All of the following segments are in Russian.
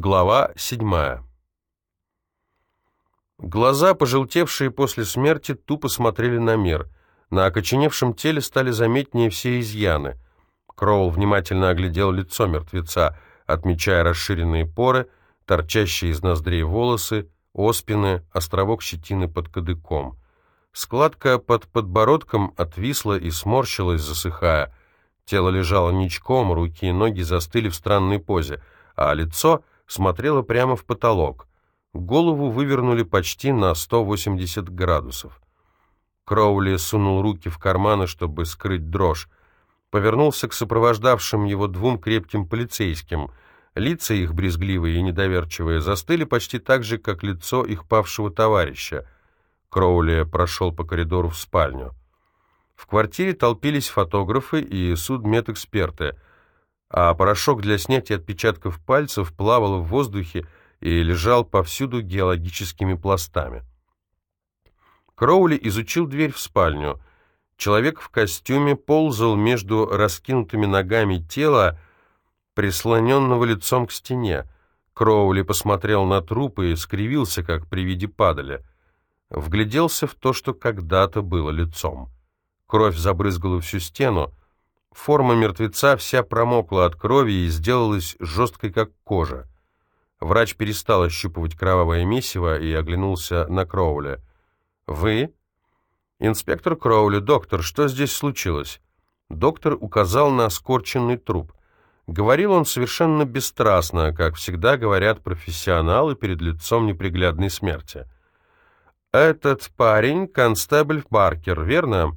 Глава седьмая. Глаза, пожелтевшие после смерти, тупо смотрели на мир. На окоченевшем теле стали заметнее все изъяны. Кроул внимательно оглядел лицо мертвеца, отмечая расширенные поры, торчащие из ноздрей волосы, оспины, островок щетины под кадыком. Складка под подбородком отвисла и сморщилась, засыхая. Тело лежало ничком, руки и ноги застыли в странной позе, а лицо — смотрела прямо в потолок. Голову вывернули почти на 180 градусов. Кроули сунул руки в карманы, чтобы скрыть дрожь. Повернулся к сопровождавшим его двум крепким полицейским. Лица их, брезгливые и недоверчивые, застыли почти так же, как лицо их павшего товарища. Кроули прошел по коридору в спальню. В квартире толпились фотографы и судмедэксперты — а порошок для снятия отпечатков пальцев плавал в воздухе и лежал повсюду геологическими пластами. Кроули изучил дверь в спальню. Человек в костюме ползал между раскинутыми ногами тела, прислоненного лицом к стене. Кроули посмотрел на трупы и скривился, как при виде падали. Вгляделся в то, что когда-то было лицом. Кровь забрызгала всю стену, Форма мертвеца вся промокла от крови и сделалась жесткой, как кожа. Врач перестал ощупывать кровавое месиво и оглянулся на Кроуля. «Вы?» «Инспектор Кроули, доктор, что здесь случилось?» Доктор указал на скорченный труп. Говорил он совершенно бесстрастно, как всегда говорят профессионалы перед лицом неприглядной смерти. «Этот парень — констебль Баркер, верно?»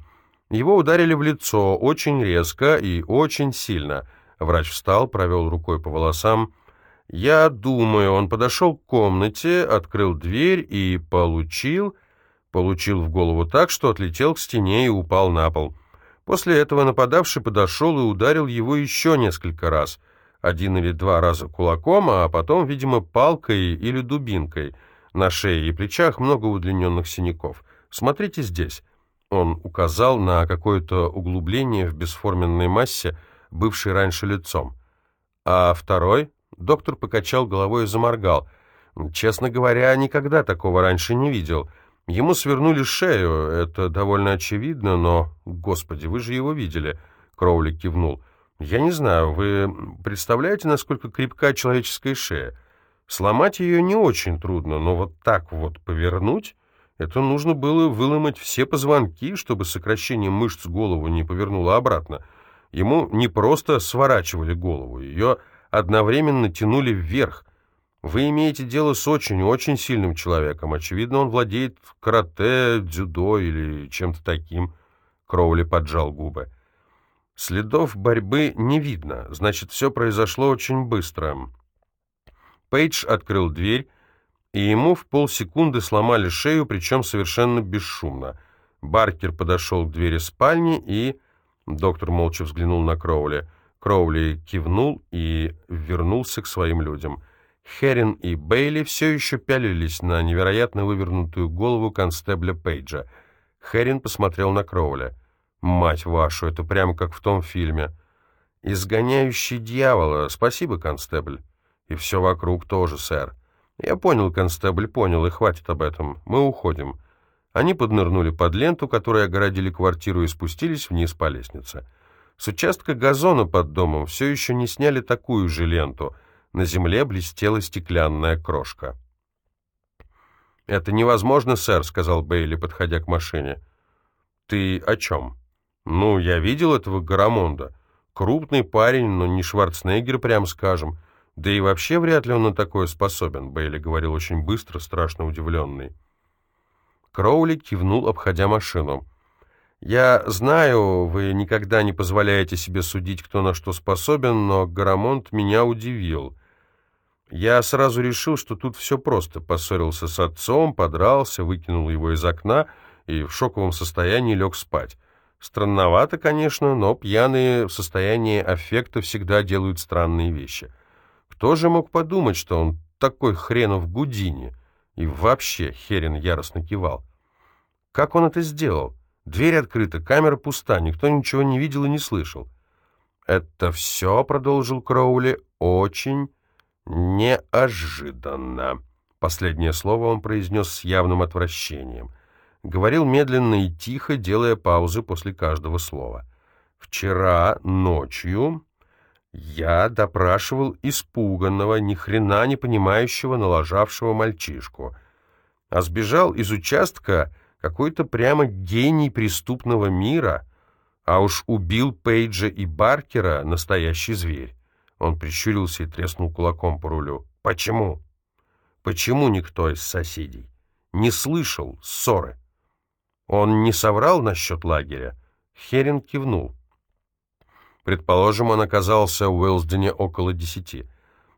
Его ударили в лицо очень резко и очень сильно. Врач встал, провел рукой по волосам. Я думаю, он подошел к комнате, открыл дверь и получил... Получил в голову так, что отлетел к стене и упал на пол. После этого нападавший подошел и ударил его еще несколько раз. Один или два раза кулаком, а потом, видимо, палкой или дубинкой. На шее и плечах много удлиненных синяков. Смотрите здесь. Он указал на какое-то углубление в бесформенной массе, бывшей раньше лицом. А второй? Доктор покачал головой и заморгал. Честно говоря, никогда такого раньше не видел. Ему свернули шею, это довольно очевидно, но... Господи, вы же его видели. Кроули кивнул. Я не знаю, вы представляете, насколько крепка человеческая шея? Сломать ее не очень трудно, но вот так вот повернуть... Это нужно было выломать все позвонки, чтобы сокращение мышц голову не повернуло обратно. Ему не просто сворачивали голову, ее одновременно тянули вверх. Вы имеете дело с очень-очень сильным человеком. Очевидно, он владеет карате, дзюдо или чем-то таким. Кроули поджал губы. Следов борьбы не видно, значит, все произошло очень быстро. Пейдж открыл дверь, и ему в полсекунды сломали шею, причем совершенно бесшумно. Баркер подошел к двери спальни и... Доктор молча взглянул на Кроули. Кроули кивнул и вернулся к своим людям. Херин и Бейли все еще пялились на невероятно вывернутую голову констебля Пейджа. Херин посмотрел на Кроули. «Мать вашу, это прямо как в том фильме». «Изгоняющий дьявола. Спасибо, констебль». «И все вокруг тоже, сэр». «Я понял, констебль, понял, и хватит об этом. Мы уходим». Они поднырнули под ленту, которой огородили квартиру, и спустились вниз по лестнице. С участка газона под домом все еще не сняли такую же ленту. На земле блестела стеклянная крошка. «Это невозможно, сэр», — сказал Бейли, подходя к машине. «Ты о чем?» «Ну, я видел этого Гарамонда. Крупный парень, но не Шварценеггер, прям скажем». Да и вообще вряд ли он на такое способен, Бейли говорил очень быстро, страшно удивленный. Кроули кивнул, обходя машину. «Я знаю, вы никогда не позволяете себе судить, кто на что способен, но Гарамонт меня удивил. Я сразу решил, что тут все просто. Поссорился с отцом, подрался, выкинул его из окна и в шоковом состоянии лег спать. Странновато, конечно, но пьяные в состоянии аффекта всегда делают странные вещи». Кто же мог подумать, что он такой хренов Гудини? И вообще, Херин яростно кивал. Как он это сделал? Дверь открыта, камера пуста, никто ничего не видел и не слышал. «Это все», — продолжил Кроули, — «очень «Неожиданно». Последнее слово он произнес с явным отвращением. Говорил медленно и тихо, делая паузы после каждого слова. «Вчера ночью я допрашивал испуганного, ни хрена не понимающего, налажавшего мальчишку. А сбежал из участка какой-то прямо гений преступного мира, а уж убил Пейджа и Баркера настоящий зверь. Он прищурился и треснул кулаком по рулю. «Почему?» Почему никто из соседей не слышал ссоры? Он не соврал насчет лагеря? Херин кивнул. Предположим, он оказался в Уэлсдене около десяти.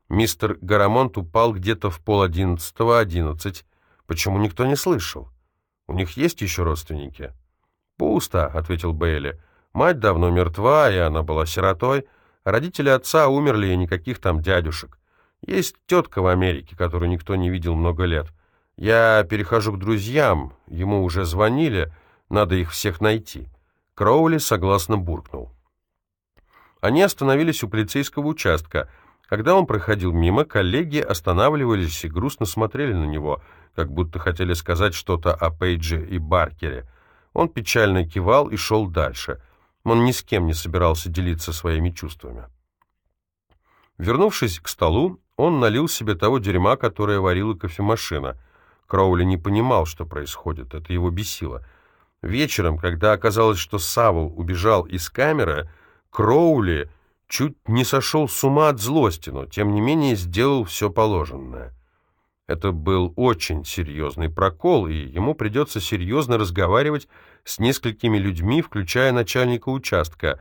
Мистер Гарамонт упал где-то в пол одиннадцатого, одиннадцать. Почему никто не слышал? У них есть еще родственники? «Пусто», — ответил Бейли. «Мать давно мертва, и она была сиротой. Родители отца умерли, и никаких там дядюшек. Есть тетка в Америке, которую никто не видел много лет. Я перехожу к друзьям, ему уже звонили, надо их всех найти». Кроули согласно буркнул. Они остановились у полицейского участка. Когда он проходил мимо, коллеги останавливались и грустно смотрели на него, как будто хотели сказать что-то о Пейдже и Баркере. Он печально кивал и шел дальше. Он ни с кем не собирался делиться своими чувствами. Вернувшись к столу, он налил себе того дерьма, которое варила кофемашина. Кроули не понимал, что происходит, это его бесило. Вечером, когда оказалось, что Савол убежал из камеры, Кроули чуть не сошел с ума от злости, но тем не менее сделал все положенное. Это был очень серьезный прокол, и ему придется серьезно разговаривать с несколькими людьми, включая начальника участка.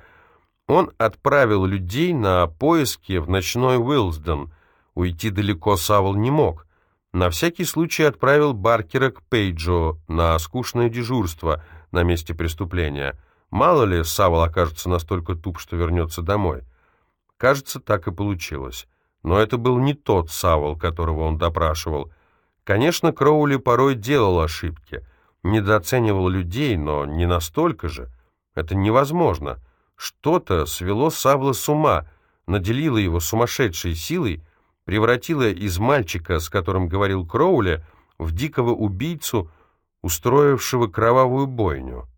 Он отправил людей на поиски в ночной Уилсден — Уйти далеко Савол не мог. На всякий случай отправил Баркера к Пейджо на скучное дежурство на месте преступления. Мало ли, Савол окажется настолько туп, что вернется домой. Кажется, так и получилось. Но это был не тот Савол, которого он допрашивал. Конечно, Кроули порой делал ошибки. Недооценивал людей, но не настолько же. Это невозможно. Что-то свело Савла с ума, наделило его сумасшедшей силой, превратила из мальчика, с которым говорил Кроули, в дикого убийцу, устроившего кровавую бойню.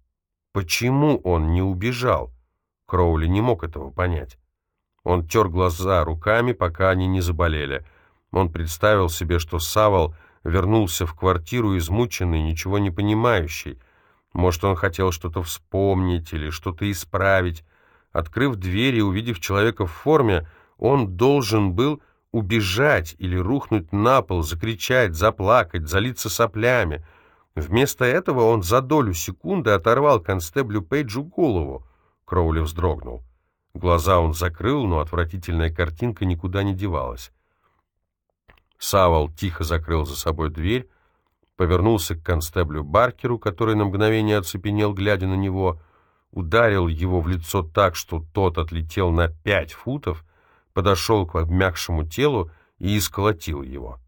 Почему он не убежал? Кроули не мог этого понять. Он тер глаза руками, пока они не заболели. Он представил себе, что Савол вернулся в квартиру измученный, ничего не понимающий. Может, он хотел что-то вспомнить или что-то исправить. Открыв дверь и увидев человека в форме, он должен был убежать или рухнуть на пол, закричать, заплакать, залиться соплями. Вместо этого он за долю секунды оторвал констеблю Пейджу голову. Кроули вздрогнул. Глаза он закрыл, но отвратительная картинка никуда не девалась. Савол тихо закрыл за собой дверь, повернулся к констеблю Баркеру, который на мгновение оцепенел, глядя на него, ударил его в лицо так, что тот отлетел на пять футов, подошел к обмякшему телу и исколотил его.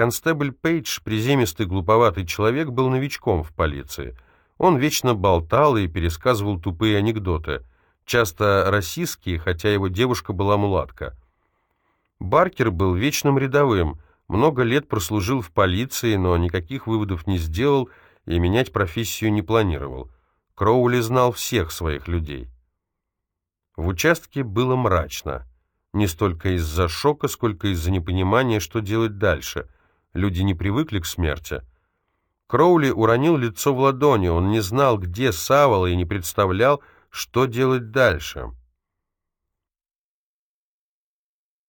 Констебль Пейдж, приземистый глуповатый человек, был новичком в полиции. Он вечно болтал и пересказывал тупые анекдоты, часто российские, хотя его девушка была мулатка. Баркер был вечным рядовым, много лет прослужил в полиции, но никаких выводов не сделал и менять профессию не планировал. Кроули знал всех своих людей. В участке было мрачно. Не столько из-за шока, сколько из-за непонимания, что делать дальше. Люди не привыкли к смерти. Кроули уронил лицо в ладони, он не знал, где Савол, и не представлял, что делать дальше.